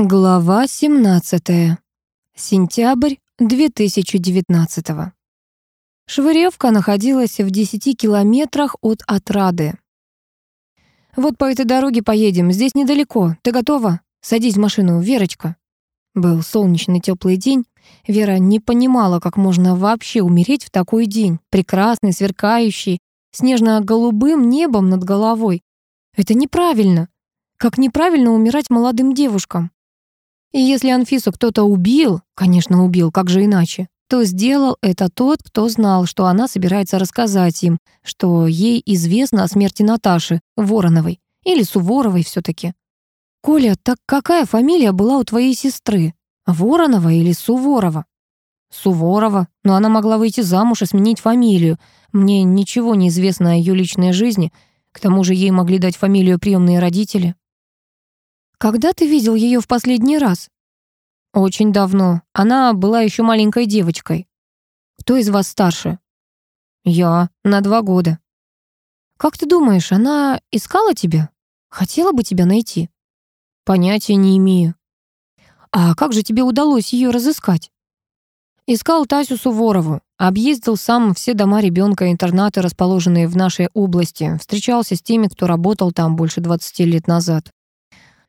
Глава 17. Сентябрь 2019. Швыревка находилась в 10 километрах от Отрады. «Вот по этой дороге поедем, здесь недалеко. Ты готова? Садись в машину, Верочка». Был солнечный теплый день. Вера не понимала, как можно вообще умереть в такой день, прекрасный, сверкающий, снежно-голубым небом над головой. Это неправильно. Как неправильно умирать молодым девушкам. И если Анфису кто-то убил, конечно, убил, как же иначе, то сделал это тот, кто знал, что она собирается рассказать им, что ей известно о смерти Наташи Вороновой или Суворовой все таки «Коля, так какая фамилия была у твоей сестры? Воронова или Суворова?» «Суворова, но она могла выйти замуж и сменить фамилию. Мне ничего не известно о ее личной жизни. К тому же ей могли дать фамилию приемные родители». «Когда ты видел ее в последний раз?» «Очень давно. Она была еще маленькой девочкой». «Кто из вас старше?» «Я. На два года». «Как ты думаешь, она искала тебя? Хотела бы тебя найти?» «Понятия не имею». «А как же тебе удалось ее разыскать?» Искал Тасю Суворову. Объездил сам все дома ребенка интернаты, расположенные в нашей области. Встречался с теми, кто работал там больше 20 лет назад.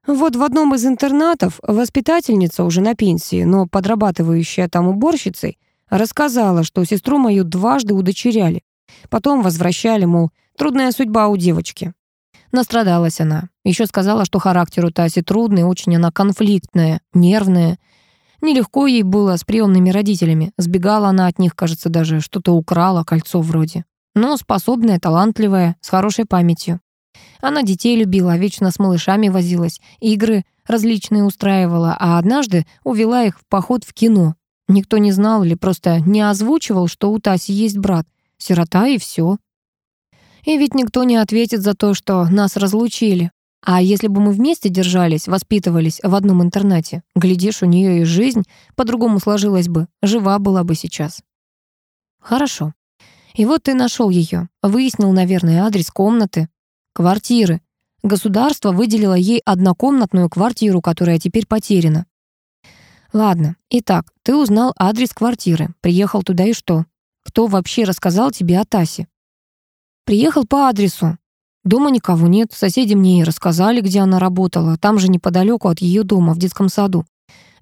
Ну вот в одном из интернатов воспитательница уже на пенсии, но подрабатывающая там уборщицей, рассказала, что сестру мою дважды удочеряли. Потом возвращали, мол, трудная судьба у девочки. Настрадалась она. Еще сказала, что характер у Таси трудный, очень она конфликтная, нервная. Нелегко ей было с приемными родителями. Сбегала она от них, кажется, даже что-то украла, кольцо вроде. Но способная, талантливая, с хорошей памятью. Она детей любила, а вечно с малышами возилась, игры различные устраивала, а однажды увела их в поход в кино. Никто не знал или просто не озвучивал, что у Таси есть брат. Сирота и все. И ведь никто не ответит за то, что нас разлучили. А если бы мы вместе держались, воспитывались в одном интернате, глядишь, у нее и жизнь по-другому сложилась бы, жива была бы сейчас. Хорошо. И вот ты нашел ее, выяснил, наверное, адрес комнаты, квартиры. Государство выделило ей однокомнатную квартиру, которая теперь потеряна. Ладно, итак, ты узнал адрес квартиры, приехал туда и что? Кто вообще рассказал тебе о Тасе? Приехал по адресу. Дома никого нет, соседи мне и рассказали, где она работала, там же неподалеку от ее дома, в детском саду.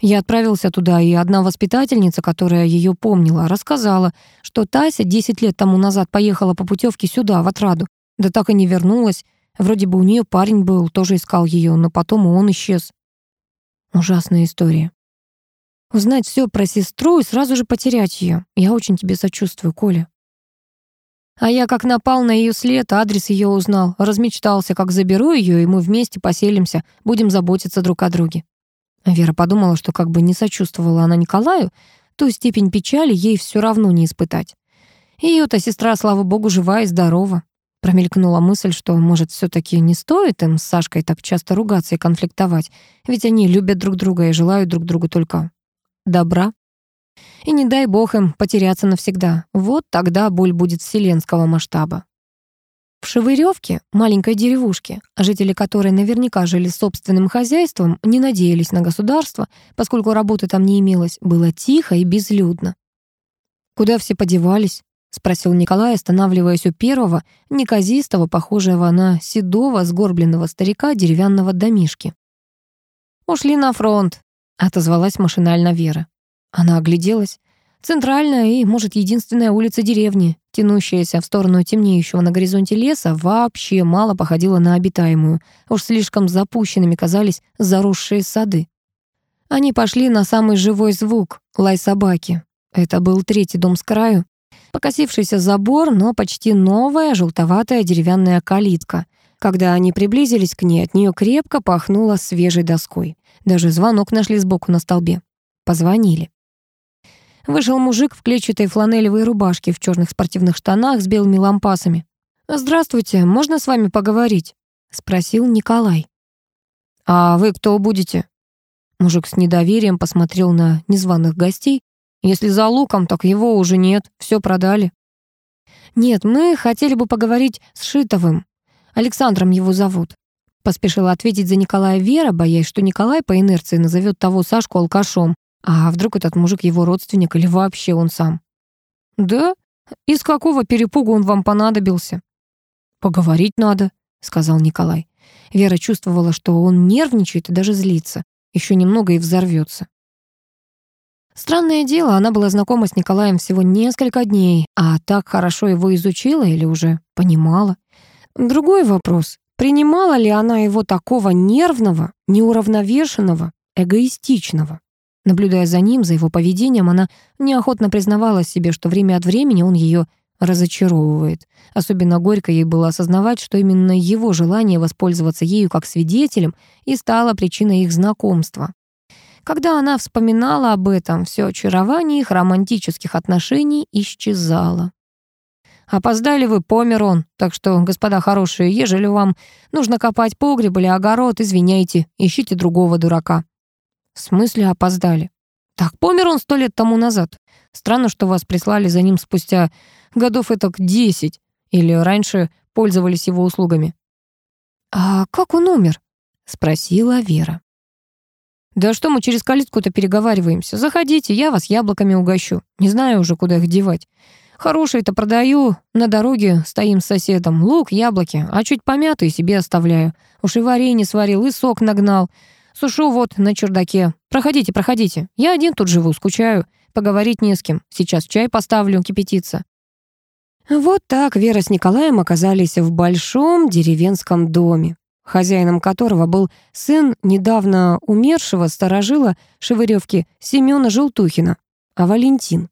Я отправился туда, и одна воспитательница, которая ее помнила, рассказала, что Тася 10 лет тому назад поехала по путевке сюда, в Отраду, да так и не вернулась. Вроде бы у нее парень был, тоже искал ее, но потом и он исчез. Ужасная история. Узнать все про сестру и сразу же потерять ее. Я очень тебе сочувствую, Коля. А я как напал на ее след, адрес ее узнал, размечтался, как заберу ее, и мы вместе поселимся, будем заботиться друг о друге. Вера подумала, что как бы не сочувствовала она Николаю, то степень печали ей все равно не испытать. Ее-то сестра, слава Промелькнула мысль, что, может, все таки не стоит им с Сашкой так часто ругаться и конфликтовать, ведь они любят друг друга и желают друг другу только добра. И не дай бог им потеряться навсегда. Вот тогда боль будет вселенского масштаба. В Шевырёвке, маленькой деревушке, жители которой наверняка жили собственным хозяйством, не надеялись на государство, поскольку работы там не имелось, было тихо и безлюдно. Куда все подевались? Спросил Николай, останавливаясь у первого, неказистого, похожего на седого, сгорбленного старика деревянного домишки. «Ушли на фронт», — отозвалась машинально Вера. Она огляделась. Центральная и, может, единственная улица деревни, тянущаяся в сторону темнеющего на горизонте леса, вообще мало походила на обитаемую. Уж слишком запущенными казались заросшие сады. Они пошли на самый живой звук — лай собаки. Это был третий дом с краю, Покосившийся забор, но почти новая желтоватая деревянная калитка. Когда они приблизились к ней, от нее крепко пахнуло свежей доской. Даже звонок нашли сбоку на столбе. Позвонили. Вышел мужик в клетчатой фланелевой рубашке, в черных спортивных штанах с белыми лампасами. «Здравствуйте, можно с вами поговорить?» — спросил Николай. «А вы кто будете?» Мужик с недоверием посмотрел на незваных гостей, если за луком, так его уже нет, все продали. Нет, мы хотели бы поговорить с Шитовым. Александром его зовут. Поспешила ответить за Николая Вера, боясь, что Николай по инерции назовет того Сашку алкашом. А вдруг этот мужик его родственник или вообще он сам? Да? Из какого перепугу он вам понадобился? Поговорить надо, сказал Николай. Вера чувствовала, что он нервничает и даже злится. Еще немного и взорвется. Странное дело, она была знакома с Николаем всего несколько дней, а так хорошо его изучила или уже понимала. Другой вопрос. Принимала ли она его такого нервного, неуравновешенного, эгоистичного? Наблюдая за ним, за его поведением, она неохотно признавала себе, что время от времени он ее разочаровывает. Особенно горько ей было осознавать, что именно его желание воспользоваться ею как свидетелем и стало причиной их знакомства. Когда она вспоминала об этом, все очарование их романтических отношений исчезало. «Опоздали вы помер он, так что, господа хорошие, ежели вам нужно копать погреб или огород, извиняйте, ищите другого дурака». «В смысле опоздали?» «Так помер он сто лет тому назад. Странно, что вас прислали за ним спустя годов этак десять, или раньше пользовались его услугами». «А как он умер?» — спросила Вера. Да что мы через калитку-то переговариваемся? Заходите, я вас яблоками угощу. Не знаю уже, куда их девать. Хорошие-то продаю. На дороге стоим с соседом. Лук, яблоки. А чуть помятые себе оставляю. Уж и варенье сварил, и сок нагнал. Сушу вот на чердаке. Проходите, проходите. Я один тут живу, скучаю. Поговорить не с кем. Сейчас чай поставлю, кипятиться. Вот так Вера с Николаем оказались в большом деревенском доме. Хозяином которого был сын недавно умершего старожила Шевыревки Семёна Желтухина, а Валентин.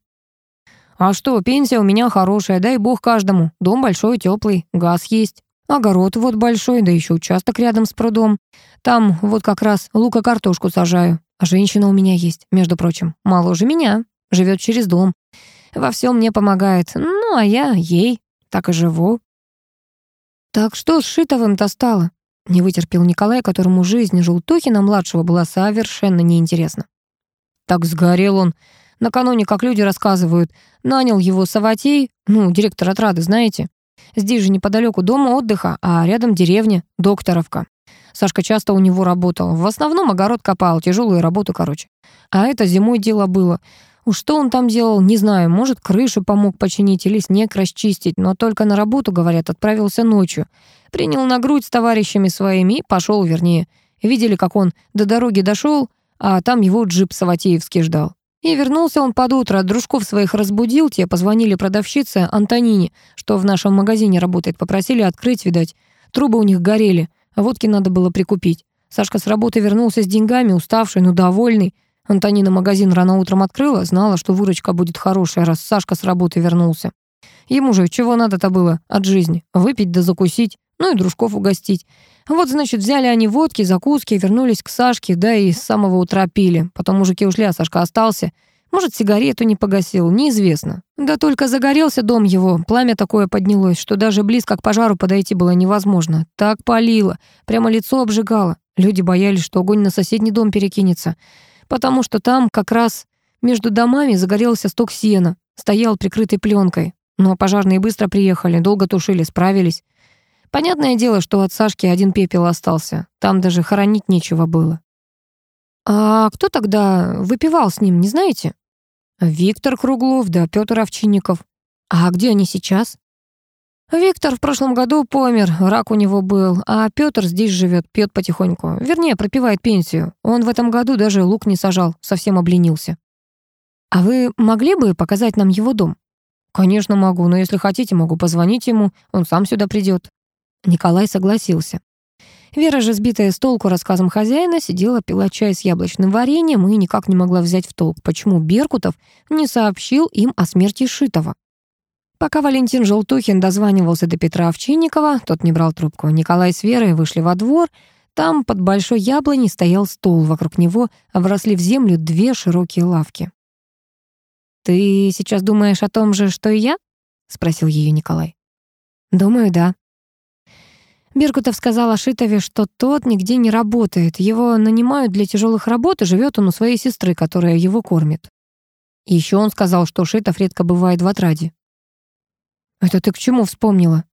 «А что, пенсия у меня хорошая, дай бог каждому. Дом большой, теплый, газ есть. Огород вот большой, да еще участок рядом с прудом. Там вот как раз лук и картошку сажаю. А женщина у меня есть, между прочим, моложе меня, живет через дом. Во всем мне помогает, ну а я ей, так и живу». «Так что с Шитовым-то стало?» Не вытерпел Николай, которому жизнь Желтухина-младшего была совершенно неинтересна. Так сгорел он. Накануне, как люди рассказывают, нанял его Саватей, ну, директор отрады, знаете. Здесь же неподалеку дома отдыха, а рядом деревня, Докторовка. Сашка часто у него работал. В основном огород копал, тяжелые работы, короче. А это зимой дело было. Уж ну, что он там делал, не знаю, может, крышу помог починить или снег расчистить, но только на работу, говорят, отправился ночью. Принял на грудь с товарищами своими и пошел, вернее. Видели, как он до дороги дошел, а там его джип Саватеевский ждал. И вернулся он под утро, дружков своих разбудил, те позвонили продавщице Антонине, что в нашем магазине работает, попросили открыть, видать. Трубы у них горели, водки надо было прикупить. Сашка с работы вернулся с деньгами, уставший, но довольный. Антонина магазин рано утром открыла, знала, что выручка будет хорошая, раз Сашка с работы вернулся. Ему же чего надо-то было от жизни? Выпить да закусить, ну и дружков угостить. Вот, значит, взяли они водки, закуски, вернулись к Сашке, да и с самого утра пили. Потом мужики ушли, а Сашка остался. Может, сигарету не погасил, неизвестно. Да только загорелся дом его, пламя такое поднялось, что даже близко к пожару подойти было невозможно. Так палило, прямо лицо обжигало. Люди боялись, что огонь на соседний дом перекинется. потому что там как раз между домами загорелся сток сена, стоял прикрытой пленкой. Но пожарные быстро приехали, долго тушили, справились. Понятное дело, что от Сашки один пепел остался. Там даже хоронить нечего было. А кто тогда выпивал с ним, не знаете? Виктор Круглов да Петр Овчинников. А где они сейчас? Виктор в прошлом году помер, рак у него был, а Пётр здесь живет, пьёт потихоньку. Вернее, пропивает пенсию. Он в этом году даже лук не сажал, совсем обленился. А вы могли бы показать нам его дом? Конечно, могу, но если хотите, могу позвонить ему, он сам сюда придет. Николай согласился. Вера же, сбитая с толку рассказом хозяина, сидела, пила чай с яблочным вареньем и никак не могла взять в толк, почему Беркутов не сообщил им о смерти Шитова. Пока Валентин Желтухин дозванивался до Петра Овчинникова, тот не брал трубку. Николай с Верой вышли во двор. Там под большой яблоней стоял стол, вокруг него вросли в землю две широкие лавки. «Ты сейчас думаешь о том же, что и я?» — спросил ее Николай. «Думаю, да». Беркутов сказал Ашитове, что тот нигде не работает. Его нанимают для тяжелых работ, и живет он у своей сестры, которая его кормит. Еще он сказал, что Шитов редко бывает в отраде. Это ты к чему вспомнила?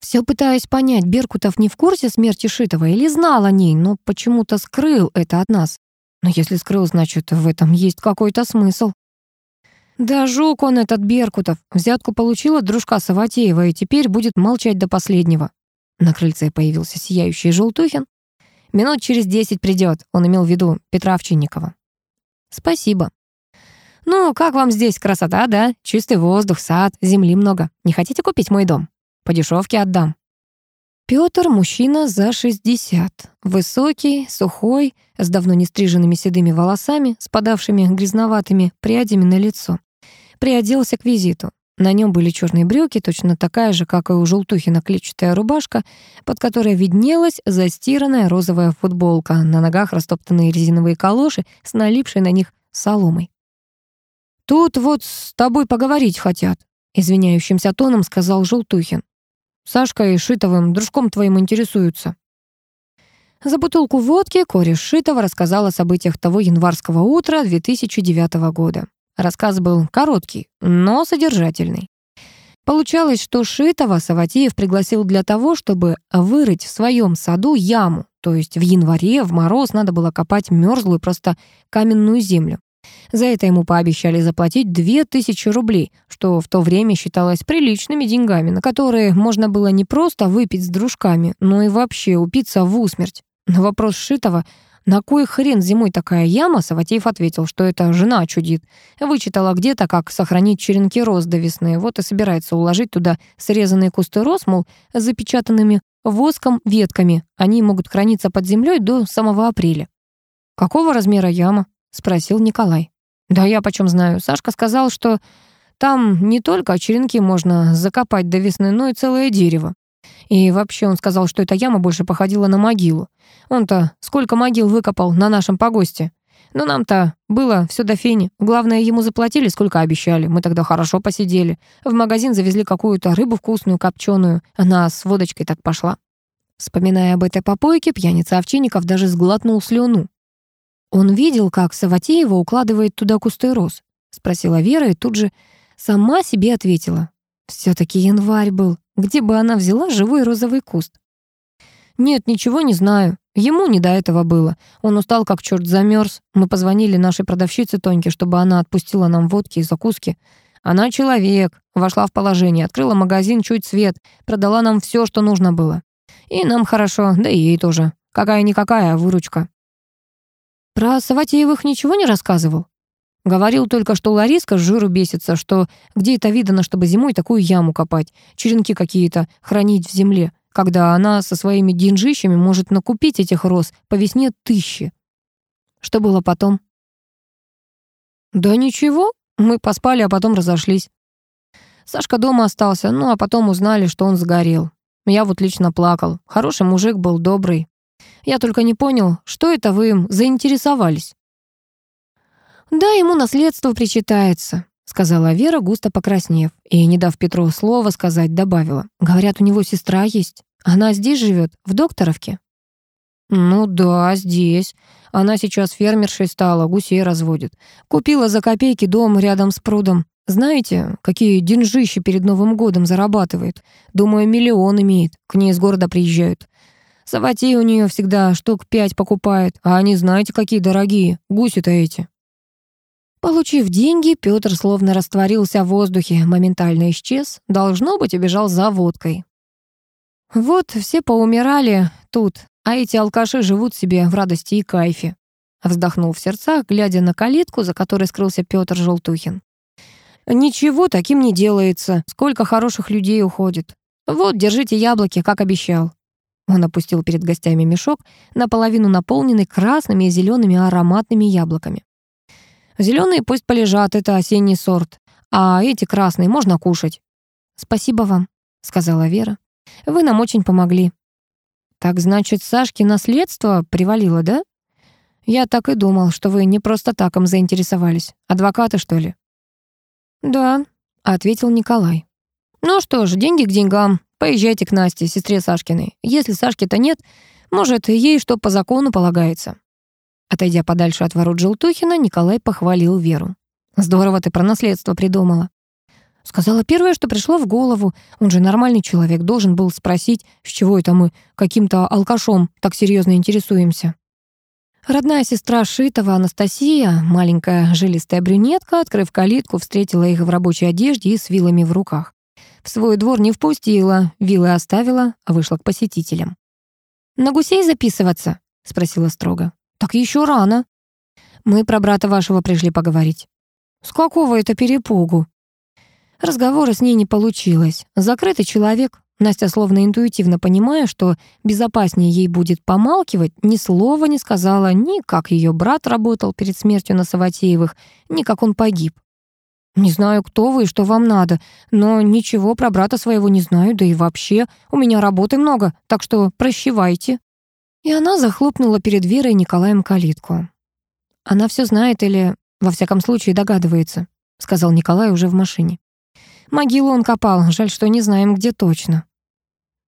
Все пытаюсь понять, Беркутов не в курсе смерти Шитова или знал о ней, но почему-то скрыл это от нас. Но если скрыл, значит, в этом есть какой-то смысл. Да жук он этот Беркутов. Взятку получила дружка Саватеева и теперь будет молчать до последнего. На крыльце появился сияющий Желтухин. Минут через десять придет. Он имел в виду Петра Овчинникова. Спасибо. «Ну, как вам здесь красота, да? Чистый воздух, сад, земли много. Не хотите купить мой дом? По дешевке отдам». Пётр – мужчина за 60. Высокий, сухой, с давно не стриженными седыми волосами, спадавшими грязноватыми прядями на лицо. Приоделся к визиту. На нем были чёрные брюки, точно такая же, как и у желтухи наклетчатая рубашка, под которой виднелась застиранная розовая футболка, на ногах растоптанные резиновые калоши с налипшей на них соломой. Тут вот с тобой поговорить хотят», — извиняющимся тоном сказал Желтухин. «Сашка и Шитовым, дружком твоим, интересуются». За бутылку водки кореш Шитова рассказал о событиях того январского утра 2009 года. Рассказ был короткий, но содержательный. Получалось, что Шитова Саватеев пригласил для того, чтобы вырыть в своем саду яму, то есть в январе, в мороз надо было копать мерзлую, просто каменную землю. За это ему пообещали заплатить 2000 рублей, что в то время считалось приличными деньгами, на которые можно было не просто выпить с дружками, но и вообще упиться в усмерть. На вопрос Шитова на кой хрен зимой такая яма, Саватеев ответил, что это жена чудит. Вычитала где-то, как сохранить черенки роз до весны, вот и собирается уложить туда срезанные кусты роз, мол, запечатанными воском ветками. Они могут храниться спросил Николай. «Да я почем знаю. Сашка сказал, что там не только черенки можно закопать до весны, но и целое дерево. И вообще он сказал, что эта яма больше походила на могилу. Он-то сколько могил выкопал на нашем погосте. Но нам-то было все до фени. Главное, ему заплатили, сколько обещали. Мы тогда хорошо посидели. В магазин завезли какую-то рыбу вкусную, копченую. Она с водочкой так пошла». Вспоминая об этой попойке, пьяница Овчинников даже сглотнул слюну. Он видел, как Саватеева укладывает туда кусты роз. Спросила Вера и тут же сама себе ответила. все таки январь был. Где бы она взяла живой розовый куст? Нет, ничего не знаю. Ему не до этого было. Он устал, как черт замерз. Мы позвонили нашей продавщице Тоньке, чтобы она отпустила нам водки и закуски. Она человек, вошла в положение, открыла магазин чуть свет, продала нам все, что нужно было. И нам хорошо, да и ей тоже. Какая-никакая а выручка. «Про Саватеевых ничего не рассказывал?» Говорил только, что Лариска с жиру бесится, что где это видано, чтобы зимой такую яму копать, черенки какие-то хранить в земле, когда она со своими деньжищами может накупить этих роз по весне тысячи. Что было потом? «Да ничего, мы поспали, а потом разошлись. Сашка дома остался, ну а потом узнали, что он сгорел. Я вот лично плакал. Хороший мужик был, добрый. Я только не понял, что это вы им заинтересовались?» «Да, ему наследство причитается», — сказала Вера, густо покраснев. И, не дав Петру слова сказать, добавила. «Говорят, у него сестра есть. Она здесь живет, в Докторовке». «Ну да, здесь. Она сейчас фермершей стала, гусей разводит. Купила за копейки дом рядом с прудом. Знаете, какие деньжищи перед Новым годом зарабатывает? Думаю, миллион имеет. К ней из города приезжают. Саватей у нее всегда штук пять покупает, а они знаете, какие дорогие, гуси-то эти». Получив деньги, Петр словно растворился в воздухе, моментально исчез, должно быть, убежал за водкой. Вот все поумирали тут, а эти алкаши живут себе в радости и кайфе. Вздохнул в сердцах, глядя на калитку, за которой скрылся Петр Желтухин. «Ничего таким не делается. Сколько хороших людей уходит. Вот, держите яблоки, как обещал». Он опустил перед гостями мешок, наполовину наполненный красными и зелеными ароматными яблоками. Зеленые пусть полежат, это осенний сорт, а эти красные можно кушать». «Спасибо вам», — сказала Вера. «Вы нам очень помогли». «Так значит, Сашке наследство привалило, да?» «Я так и думал, что вы не просто так им заинтересовались. Адвокаты, что ли?» «Да», — ответил Николай. «Ну что ж, деньги к деньгам. Поезжайте к Насте, сестре Сашкиной. Если Сашки-то нет, может, ей что по закону полагается». Отойдя подальше от ворот Желтухина, Николай похвалил Веру. «Здорово ты про наследство придумала». Сказала первое, что пришло в голову. Он же нормальный человек, должен был спросить, с чего это мы каким-то алкашом так серьезно интересуемся. Родная сестра Шитова, Анастасия, маленькая жилистая брюнетка, открыв калитку, встретила их В свой двор не впустила, вилы оставила, а вышла к посетителям. «На гусей записываться?» — спросила строго. «Так еще рано». «Мы про брата вашего пришли поговорить». «С какого это перепугу?» Разговора с ней не получилось. Закрытый человек. Настя, словно интуитивно понимая, что безопаснее ей будет помалкивать, ни слова не сказала ни как ее брат работал перед смертью на Саватеевых, ни как он погиб. «Не знаю, кто вы и что вам надо, но ничего про брата своего не знаю, да и вообще, у меня работы много, так что прощевайте». И она захлопнула перед Верой и Николаем калитку. «Она все знает или, во всяком случае, догадывается», сказал Николай уже в машине. «Могилу он копал, жаль, что не знаем, где точно».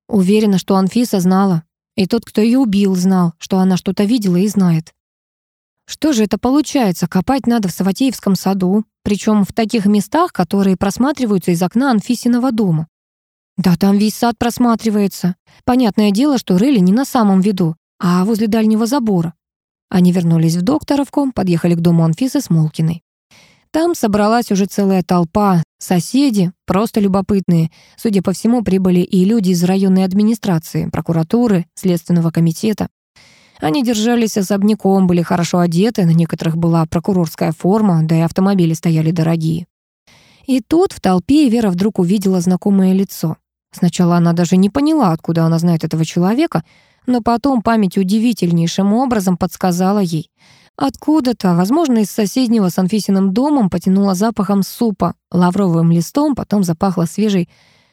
Уверена, что Анфиса знала. И тот, кто ее убил, знал, что она что-то видела и причем в таких местах, которые просматриваются из окна Анфисиного дома. Да там весь сад просматривается. Понятное дело, что рыли не на самом виду, а возле дальнего забора. Они вернулись в докторовку, подъехали к дому Анфисы с Молкиной. Там собралась уже целая толпа, соседи, просто любопытные. Судя по всему, прибыли и люди из районной администрации, прокуратуры, следственного комитета. Они держались особняком, были хорошо одеты, на некоторых была прокурорская форма, да и автомобили стояли дорогие. И тут в толпе Вера вдруг увидела знакомое лицо. Сначала она даже не поняла, откуда она знает этого человека, но потом память удивительнейшим образом подсказала ей. Откуда-то, возможно, из соседнего с Анфисиным домом потянуло запахом супа, лавровым листом, потом запахло свежей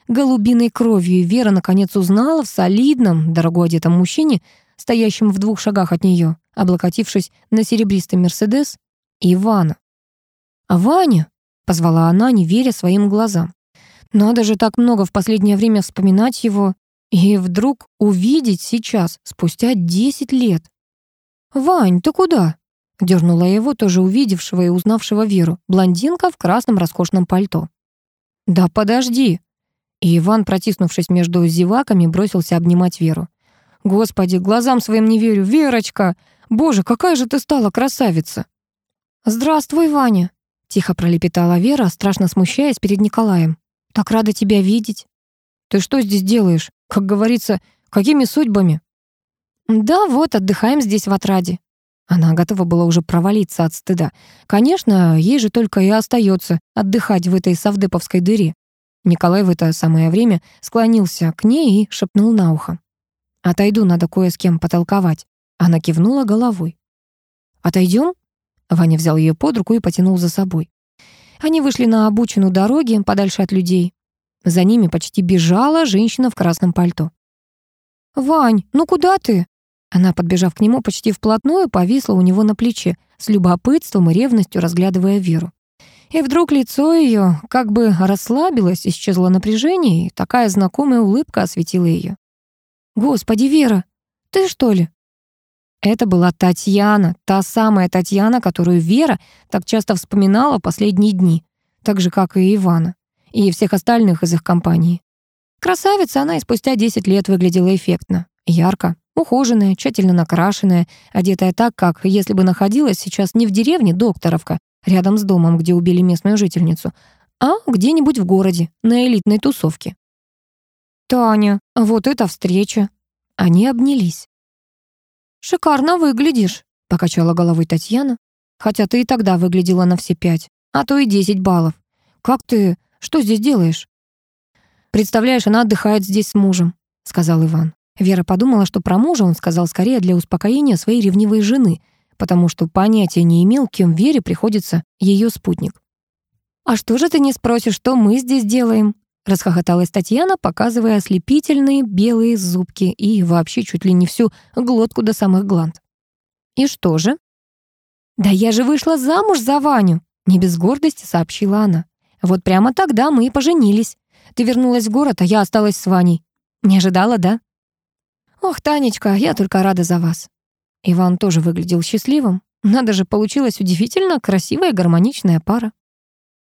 голубиной кровью, и Вера наконец узнала в солидном, дорого одетом мужчине стоящим в двух шагах от нее, облокотившись на серебристый Мерседес, Ивана. «А Ваня?» — позвала она, не веря своим глазам. «Надо же так много в последнее время вспоминать его и вдруг увидеть сейчас, спустя десять лет». «Вань, ты куда?» — дернула его, тоже увидевшего и узнавшего Веру, блондинка в красном роскошном пальто. «Да подожди!» И Иван, протиснувшись между зеваками, бросился обнимать Веру. Господи, глазам своим не верю. Верочка! Боже, какая же ты стала красавица!» «Здравствуй, Ваня!» — тихо пролепетала Вера, страшно смущаясь перед Николаем. «Так рада тебя видеть!» «Ты что здесь делаешь? Как говорится, какими судьбами?» «Да вот, отдыхаем здесь в отраде». Она готова была уже провалиться от стыда. Конечно, ей же только и остается отдыхать в этой совдеповской дыре. Николай в это самое время склонился к ней и шепнул на ухо. «Отойду, надо кое с кем потолковать». Она кивнула головой. «Отойдем?» Ваня взял ее под руку и потянул за собой. Они вышли на обочину дороги, подальше от людей. За ними почти бежала женщина в красном пальто. «Вань, ну куда ты?» Она, подбежав к нему почти вплотную, повисла у него на плече, с любопытством и ревностью разглядывая Веру. И вдруг лицо ее как бы расслабилось, исчезло напряжение, и такая знакомая улыбка осветила ее. Господи, Вера, ты что ли? Это была Татьяна, та самая Татьяна, которую Вера так часто вспоминала последние дни, так же, как и Ивана, и всех остальных из их компании. Красавица она и спустя 10 лет выглядела эффектно, ярко, ухоженная, тщательно накрашенная, одетая так, как если бы находилась сейчас не в деревне Докторовка, рядом с домом, где убили местную жительницу, а где-нибудь в городе, на элитной тусовке. «Таня, вот это встреча!» Они обнялись. «Шикарно выглядишь», — покачала головой Татьяна. «Хотя ты и тогда выглядела на все пять, а то и десять баллов. Как ты? Что здесь делаешь?» «Представляешь, она отдыхает здесь с мужем», — сказал Иван. Вера подумала, что про мужа он сказал скорее для успокоения своей ревнивой жены, потому что понятия не имел, кем Вере приходится ее спутник. «А что же ты не спросишь, что мы здесь делаем?» Расхохоталась Татьяна, показывая ослепительные белые зубки и вообще чуть ли не всю глотку до самых гланд. «И что же?» «Да я же вышла замуж за Ваню!» Не без гордости сообщила она. «Вот прямо тогда мы и поженились. Ты вернулась в город, а я осталась с Ваней. Не ожидала, да?» «Ох, Танечка, я только рада за вас». Иван тоже выглядел счастливым. Надо же, получилась удивительно красивая гармоничная пара.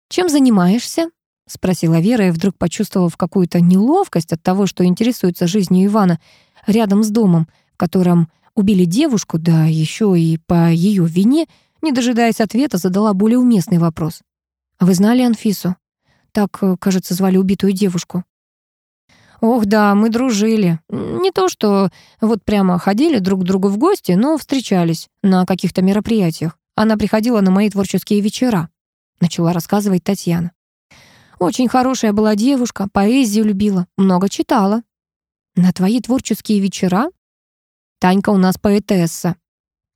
«Чем занимаешься?» Спросила Вера и вдруг почувствовав какую-то неловкость от того, что интересуется жизнью Ивана рядом с домом, в котором убили девушку, да еще и по ее вине, не дожидаясь ответа, задала более уместный вопрос. «Вы знали Анфису?» Так, э, кажется, звали убитую девушку. «Ох, да, мы дружили. Не то, что вот прямо ходили друг к другу в гости, но встречались на каких-то мероприятиях. Она приходила на мои творческие вечера», — начала рассказывать Татьяна. Очень хорошая была девушка, поэзию любила, много читала. На твои творческие вечера? Танька у нас поэтесса.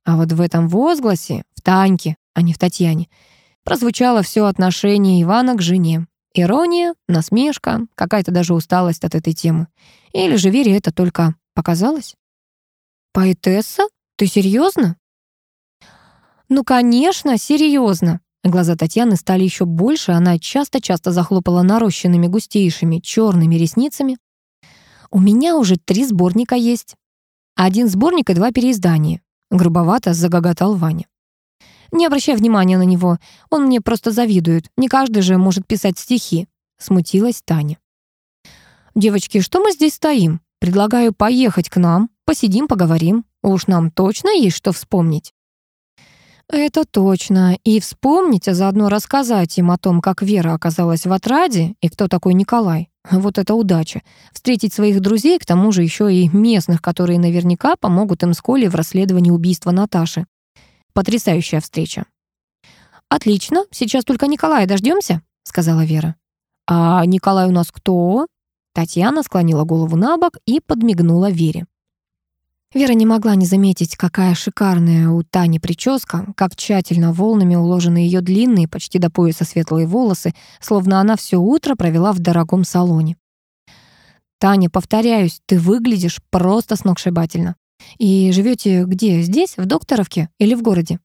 А вот в этом возгласе, в Таньке, а не в Татьяне, прозвучало все отношение Ивана к жене. Ирония, насмешка, какая-то даже усталость от этой темы. Или же Вере это только показалось? «Поэтесса? Ты серьезно? «Ну, конечно, серьезно. Глаза Татьяны стали еще больше, она часто-часто захлопала нарощенными густейшими черными ресницами. «У меня уже три сборника есть. Один сборник и два переиздания», — грубовато загоготал Ваня. «Не обращай внимания на него, он мне просто завидует. Не каждый же может писать стихи», — смутилась Таня. «Девочки, что мы здесь стоим? Предлагаю поехать к нам, посидим, поговорим. Уж нам точно есть что вспомнить». «Это точно. И вспомнить, а заодно рассказать им о том, как Вера оказалась в отраде и кто такой Николай. Вот это удача. Встретить своих друзей, к тому же еще и местных, которые наверняка помогут им с Колей в расследовании убийства Наташи. Потрясающая встреча». «Отлично. Сейчас только Николая дождемся, сказала Вера. «А Николай у нас кто?» Татьяна склонила голову на бок и подмигнула Вере. Вера не могла не заметить, какая шикарная у Тани прическа, как тщательно волнами уложены ее длинные, почти до пояса светлые волосы, словно она все утро провела в дорогом салоне. «Таня, повторяюсь, ты выглядишь просто сногсшибательно. И живете где, здесь, в Докторовке или в городе?»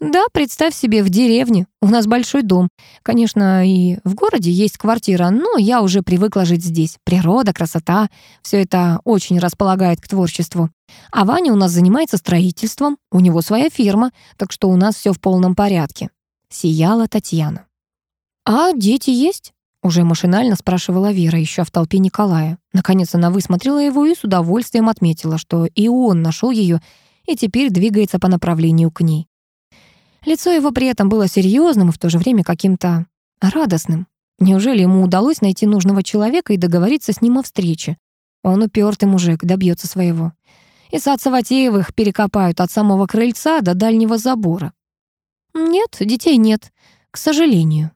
Да, представь себе, в деревне. У нас большой дом. Конечно, и в городе есть квартира, но я уже привыкла жить здесь. Природа, красота — все это очень располагает к творчеству. А Ваня у нас занимается строительством, у него своя фирма, так что у нас все в полном порядке. Сияла Татьяна. «А дети есть?» Уже машинально спрашивала Вера еще в толпе Николая. Наконец она высмотрела его и с удовольствием отметила, что и он нашел ее и теперь двигается по направлению к ней. Лицо его при этом было серьезным и в то же время каким-то радостным. Неужели ему удалось найти нужного человека и договориться с ним о встрече? Он упертый мужик, добьется своего. И сад Саватеевых перекопают от самого крыльца до дальнего забора. Нет, детей нет, к сожалению.